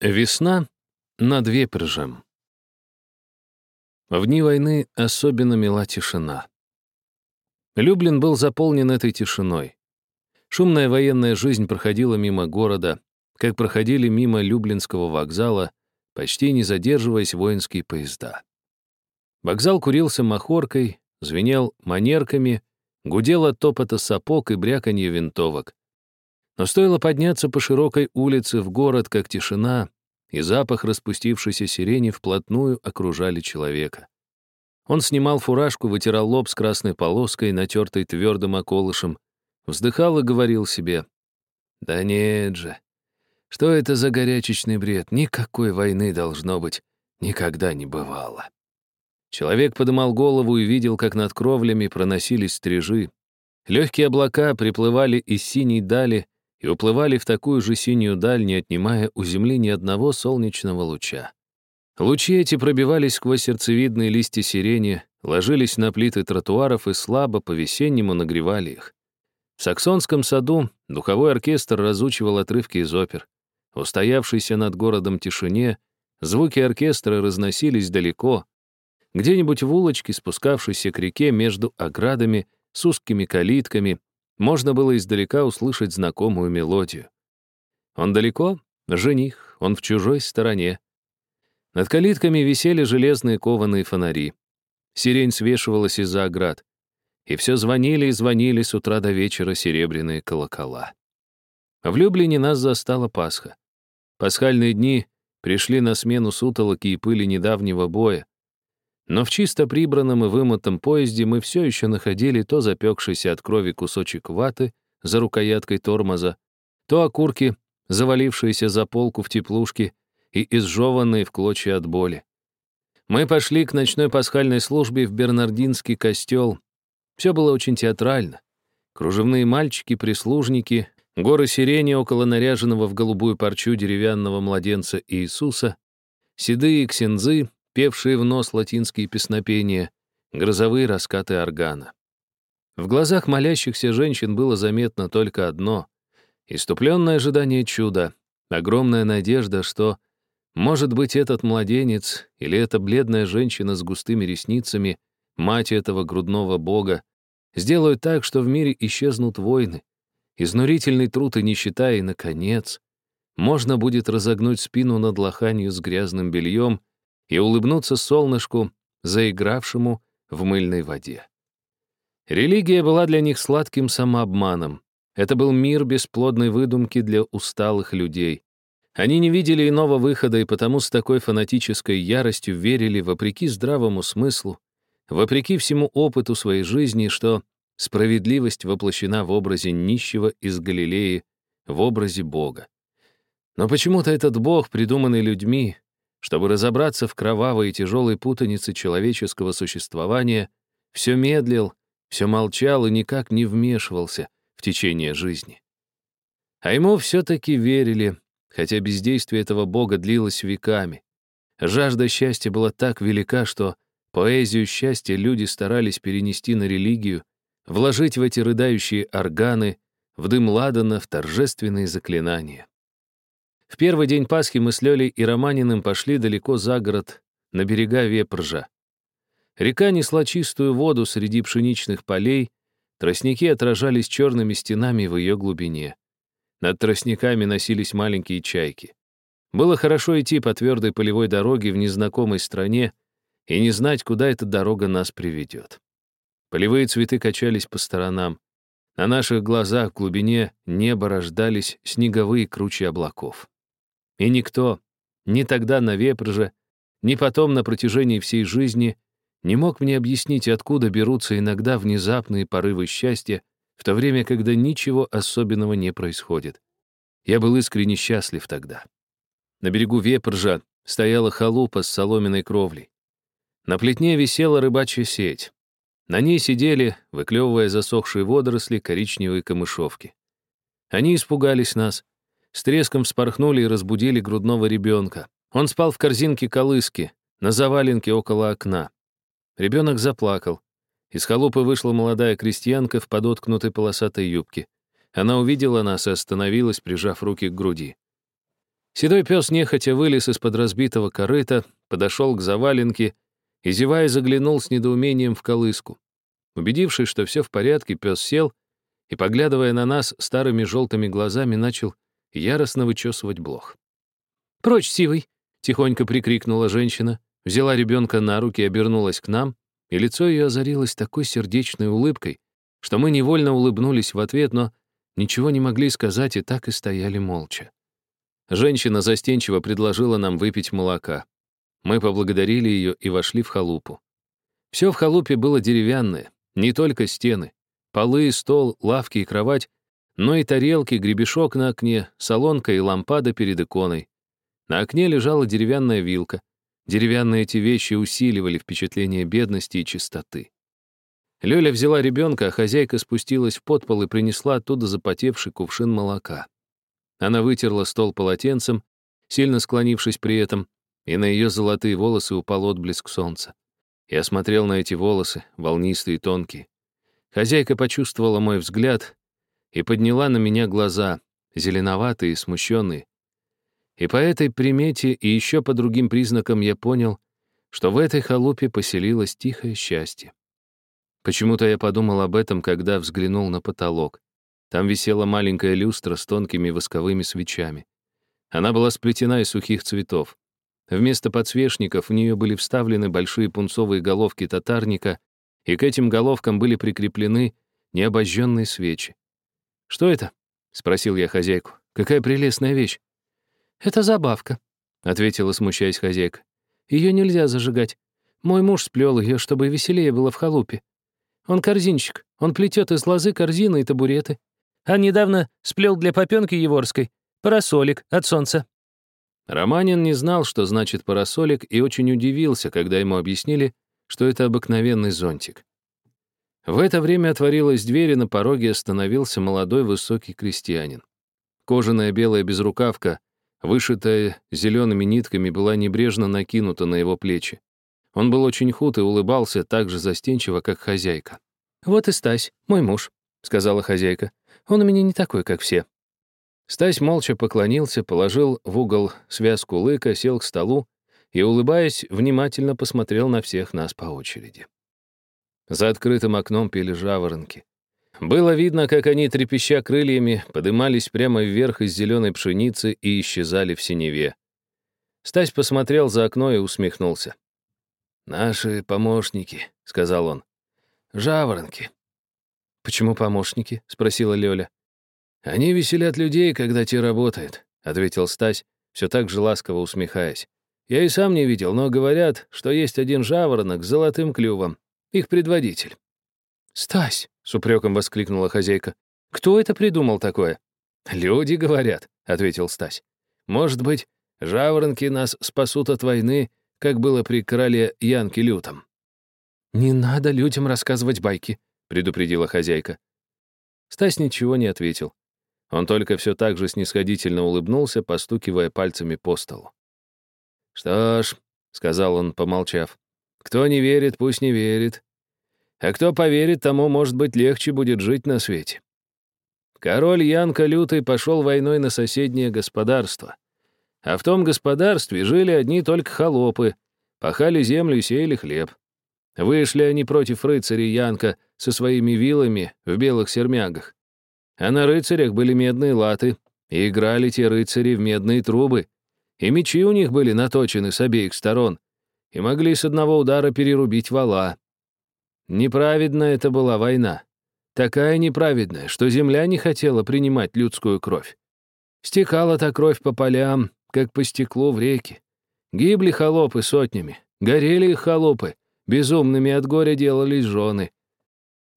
Весна над Вепржем. В дни войны особенно мила тишина. Люблин был заполнен этой тишиной. Шумная военная жизнь проходила мимо города, как проходили мимо Люблинского вокзала, почти не задерживаясь воинские поезда. Вокзал курился махоркой, звенел манерками, гудел от топота сапог и бряканье винтовок. Но стоило подняться по широкой улице в город, как тишина и запах распустившейся сирени вплотную окружали человека. Он снимал фуражку, вытирал лоб с красной полоской, натертой твердым околышем, вздыхал и говорил себе, «Да нет же, что это за горячечный бред? Никакой войны должно быть, никогда не бывало». Человек подымал голову и видел, как над кровлями проносились стрижи. Легкие облака приплывали из синей дали, и уплывали в такую же синюю даль, не отнимая у земли ни одного солнечного луча. Лучи эти пробивались сквозь сердцевидные листья сирени, ложились на плиты тротуаров и слабо по-весеннему нагревали их. В саксонском саду духовой оркестр разучивал отрывки из опер. В устоявшейся над городом тишине звуки оркестра разносились далеко, где-нибудь в улочке, спускавшейся к реке между оградами с узкими калитками, можно было издалека услышать знакомую мелодию. Он далеко, жених, он в чужой стороне. Над калитками висели железные кованые фонари. Сирень свешивалась из-за оград. И все звонили и звонили с утра до вечера серебряные колокола. В Люблине нас застала Пасха. Пасхальные дни пришли на смену сутолоки и пыли недавнего боя, но в чисто прибранном и вымытом поезде мы все еще находили то запекшийся от крови кусочек ваты за рукояткой тормоза, то окурки, завалившиеся за полку в теплушке и изжеванные в клочья от боли. Мы пошли к ночной пасхальной службе в Бернардинский костел. Все было очень театрально. Кружевные мальчики-прислужники, горы сирени около наряженного в голубую парчу деревянного младенца Иисуса, седые ксензы, певшие в нос латинские песнопения, грозовые раскаты органа. В глазах молящихся женщин было заметно только одно — иступленное ожидание чуда, огромная надежда, что, может быть, этот младенец или эта бледная женщина с густыми ресницами, мать этого грудного бога, сделают так, что в мире исчезнут войны, изнурительный труд и нищета, и, наконец, можно будет разогнуть спину над лоханью с грязным бельем и улыбнуться солнышку, заигравшему в мыльной воде. Религия была для них сладким самообманом. Это был мир бесплодной выдумки для усталых людей. Они не видели иного выхода и потому с такой фанатической яростью верили, вопреки здравому смыслу, вопреки всему опыту своей жизни, что справедливость воплощена в образе нищего из Галилеи, в образе Бога. Но почему-то этот Бог, придуманный людьми, чтобы разобраться в кровавой и тяжелой путанице человеческого существования, все медлил, все молчал и никак не вмешивался в течение жизни. А ему все-таки верили, хотя бездействие этого бога длилось веками. Жажда счастья была так велика, что поэзию счастья люди старались перенести на религию, вложить в эти рыдающие органы, в дым ладана, в торжественные заклинания. В первый день Пасхи мы с Лёлей и Романиным пошли далеко за город, на берега Вепржа. Река несла чистую воду среди пшеничных полей, тростники отражались черными стенами в ее глубине. Над тростниками носились маленькие чайки. Было хорошо идти по твердой полевой дороге в незнакомой стране и не знать, куда эта дорога нас приведет. Полевые цветы качались по сторонам. На наших глазах в глубине неба рождались снеговые кручи облаков. И никто, ни тогда на Вепроже, ни потом на протяжении всей жизни не мог мне объяснить, откуда берутся иногда внезапные порывы счастья, в то время, когда ничего особенного не происходит. Я был искренне счастлив тогда. На берегу Вепржа стояла халупа с соломенной кровлей. На плетне висела рыбачья сеть. На ней сидели, выклевывая засохшие водоросли, коричневые камышовки. Они испугались нас, с треском вспорхнули и разбудили грудного ребенка. Он спал в корзинке колыски, на заваленке около окна. Ребенок заплакал. Из халупы вышла молодая крестьянка в подоткнутой полосатой юбке. Она увидела нас и остановилась, прижав руки к груди. Седой пес нехотя вылез из-под разбитого корыта, подошел к заваленке и, зевая, заглянул с недоумением в колыску. Убедившись, что все в порядке, пес сел и, поглядывая на нас старыми желтыми глазами, начал яростно вычесывать блох. «Прочь, сивый!» — тихонько прикрикнула женщина, взяла ребенка на руки обернулась к нам, и лицо ее озарилось такой сердечной улыбкой, что мы невольно улыбнулись в ответ, но ничего не могли сказать и так и стояли молча. Женщина застенчиво предложила нам выпить молока. Мы поблагодарили ее и вошли в халупу. Все в халупе было деревянное, не только стены. Полы, стол, лавки и кровать, но и тарелки, гребешок на окне, солонка и лампада перед иконой. На окне лежала деревянная вилка. Деревянные эти вещи усиливали впечатление бедности и чистоты. Лёля взяла ребенка, а хозяйка спустилась в подпол и принесла оттуда запотевший кувшин молока. Она вытерла стол полотенцем, сильно склонившись при этом, и на ее золотые волосы упал отблеск солнца. Я смотрел на эти волосы, волнистые и тонкие. Хозяйка почувствовала мой взгляд и подняла на меня глаза, зеленоватые смущенные. И по этой примете и еще по другим признакам я понял, что в этой халупе поселилось тихое счастье. Почему-то я подумал об этом, когда взглянул на потолок. Там висела маленькая люстра с тонкими восковыми свечами. Она была сплетена из сухих цветов. Вместо подсвечников в нее были вставлены большие пунцовые головки татарника, и к этим головкам были прикреплены необожженные свечи. «Что это?» — спросил я хозяйку. «Какая прелестная вещь!» «Это забавка», — ответила, смущаясь хозяйка. «Ее нельзя зажигать. Мой муж сплел ее, чтобы веселее было в халупе. Он корзинщик, он плетет из лозы корзины и табуреты. А недавно сплел для попенки Еворской парасолик от солнца». Романин не знал, что значит парасолик, и очень удивился, когда ему объяснили, что это обыкновенный зонтик. В это время отворилась дверь, и на пороге остановился молодой высокий крестьянин. Кожаная белая безрукавка, вышитая зелеными нитками, была небрежно накинута на его плечи. Он был очень худ и улыбался так же застенчиво, как хозяйка. «Вот и Стась, мой муж», — сказала хозяйка. Он у меня не такой, как все». Стась молча поклонился, положил в угол связку лыка, сел к столу и, улыбаясь, внимательно посмотрел на всех нас по очереди. За открытым окном пели жаворонки. Было видно, как они, трепеща крыльями, подымались прямо вверх из зеленой пшеницы и исчезали в синеве. Стась посмотрел за окно и усмехнулся. «Наши помощники», — сказал он. «Жаворонки. «Почему помощники?» — спросила Лёля. «Они веселят людей, когда те работают», — ответил Стась, все так же ласково усмехаясь. «Я и сам не видел, но говорят, что есть один жаворонок с золотым клювом, их предводитель». «Стась!» — с упреком воскликнула хозяйка. «Кто это придумал такое?» «Люди говорят», — ответил Стась. «Может быть, жаворонки нас спасут от войны, как было при короле Янке Лютом». «Не надо людям рассказывать байки», — предупредила хозяйка. Стась ничего не ответил. Он только все так же снисходительно улыбнулся, постукивая пальцами по столу. «Что ж», — сказал он, помолчав, — «кто не верит, пусть не верит. А кто поверит, тому, может быть, легче будет жить на свете». Король Янка Лютый пошел войной на соседнее господарство. А в том господарстве жили одни только холопы, пахали землю и сеяли хлеб. Вышли они против рыцарей Янка со своими вилами в белых сермягах. А на рыцарях были медные латы, и играли те рыцари в медные трубы. И мечи у них были наточены с обеих сторон, и могли с одного удара перерубить вала. Неправедная это была война. Такая неправедная, что земля не хотела принимать людскую кровь. Стекала та кровь по полям, как по стеклу в реке. Гибли холопы сотнями, горели их холопы, безумными от горя делались жены.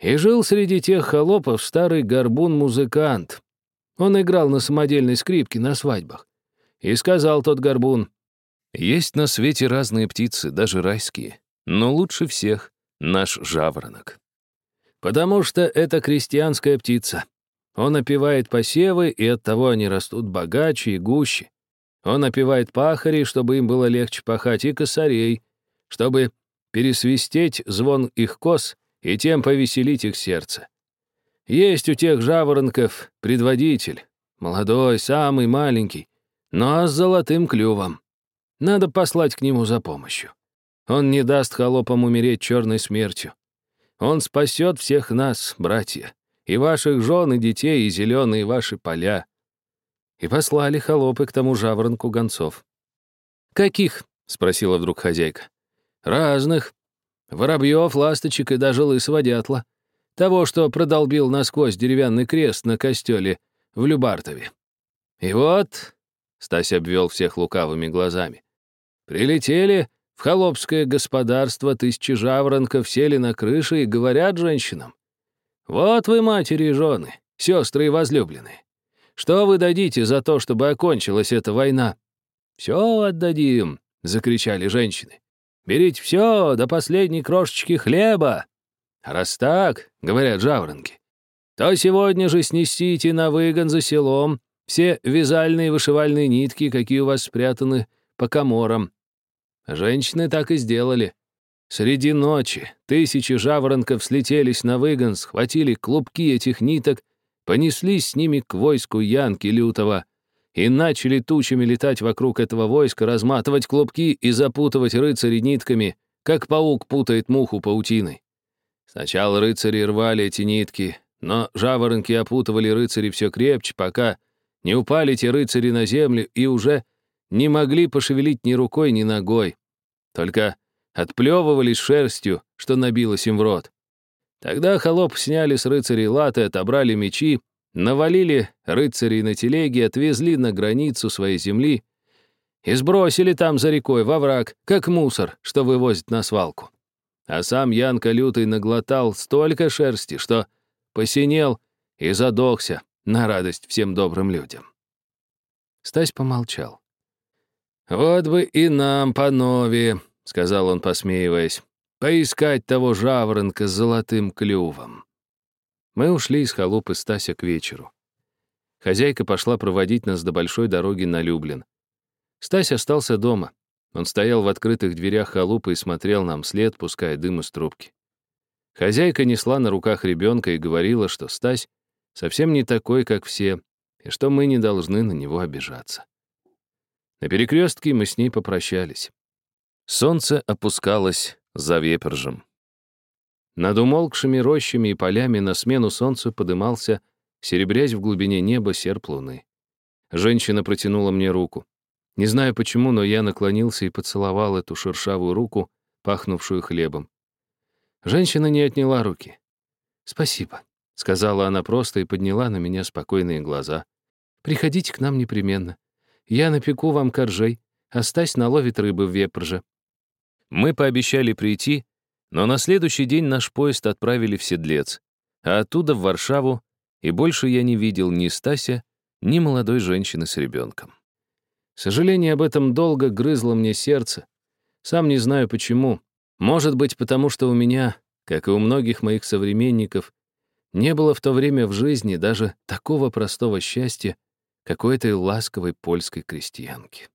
И жил среди тех холопов старый горбун-музыкант. Он играл на самодельной скрипке на свадьбах. И сказал тот горбун, «Есть на свете разные птицы, даже райские, но лучше всех наш жаворонок. Потому что это крестьянская птица. Он опевает посевы, и оттого они растут богаче и гуще. Он опевает пахарей, чтобы им было легче пахать, и косарей, чтобы пересвистеть звон их кос и тем повеселить их сердце. Есть у тех жаворонков предводитель, молодой, самый маленький, но с золотым клювом. Надо послать к нему за помощью. Он не даст холопам умереть черной смертью. Он спасет всех нас, братья, и ваших жен, и детей, и зеленые ваши поля. И послали холопы к тому жаворонку гонцов. «Каких?» — спросила вдруг хозяйка. «Разных. Воробьев, ласточек и даже лысого дятла. Того, что продолбил насквозь деревянный крест на костеле в Любартове. И вот...» — Стась обвел всех лукавыми глазами. «Прилетели в холопское господарство тысячи жаворонков, сели на крыши и говорят женщинам. Вот вы, матери и жены, сестры и возлюбленные. Что вы дадите за то, чтобы окончилась эта война? Все отдадим, — закричали женщины. Берите все до последней крошечки хлеба. раз так, — говорят жаворонки, то сегодня же снесите на выгон за селом все вязальные вышивальные нитки, какие у вас спрятаны по коморам. Женщины так и сделали. Среди ночи тысячи жаворонков слетелись на выгон, схватили клубки этих ниток, понеслись с ними к войску Янки Лютого и начали тучами летать вокруг этого войска, разматывать клубки и запутывать рыцарей нитками, как паук путает муху паутиной. Сначала рыцари рвали эти нитки, но жаворонки опутывали рыцарей все крепче, пока не упали те рыцари на землю и уже не могли пошевелить ни рукой, ни ногой. Только отплевывались шерстью, что набилось им в рот. Тогда холоп сняли с рыцарей латы, отобрали мечи, навалили рыцарей на телеги, отвезли на границу своей земли и сбросили там за рекой во враг, как мусор, что вывозят на свалку. А сам Янка Лютый наглотал столько шерсти, что посинел и задохся на радость всем добрым людям. Стась помолчал. «Вот бы и нам, панове», — сказал он, посмеиваясь, «поискать того жаворонка с золотым клювом». Мы ушли из халупы Стася к вечеру. Хозяйка пошла проводить нас до большой дороги на Люблин. Стась остался дома. Он стоял в открытых дверях халупы и смотрел нам след, пуская дым из трубки. Хозяйка несла на руках ребенка и говорила, что Стась совсем не такой, как все, и что мы не должны на него обижаться. На перекрестке мы с ней попрощались. Солнце опускалось за вепержем. Над умолкшими рощами и полями на смену солнцу подымался, серебрясь в глубине неба, серп луны. Женщина протянула мне руку. Не знаю почему, но я наклонился и поцеловал эту шершавую руку, пахнувшую хлебом. Женщина не отняла руки. «Спасибо», — сказала она просто и подняла на меня спокойные глаза. «Приходите к нам непременно. Я напеку вам коржей, а Стась наловит рыбы в вепрже». Мы пообещали прийти, но на следующий день наш поезд отправили в Седлец, а оттуда в Варшаву, и больше я не видел ни Стася, ни молодой женщины с ребенком. Сожаление об этом долго грызло мне сердце. Сам не знаю почему. Может быть, потому что у меня, как и у многих моих современников, не было в то время в жизни даже такого простого счастья, какой-то ласковой польской крестьянки.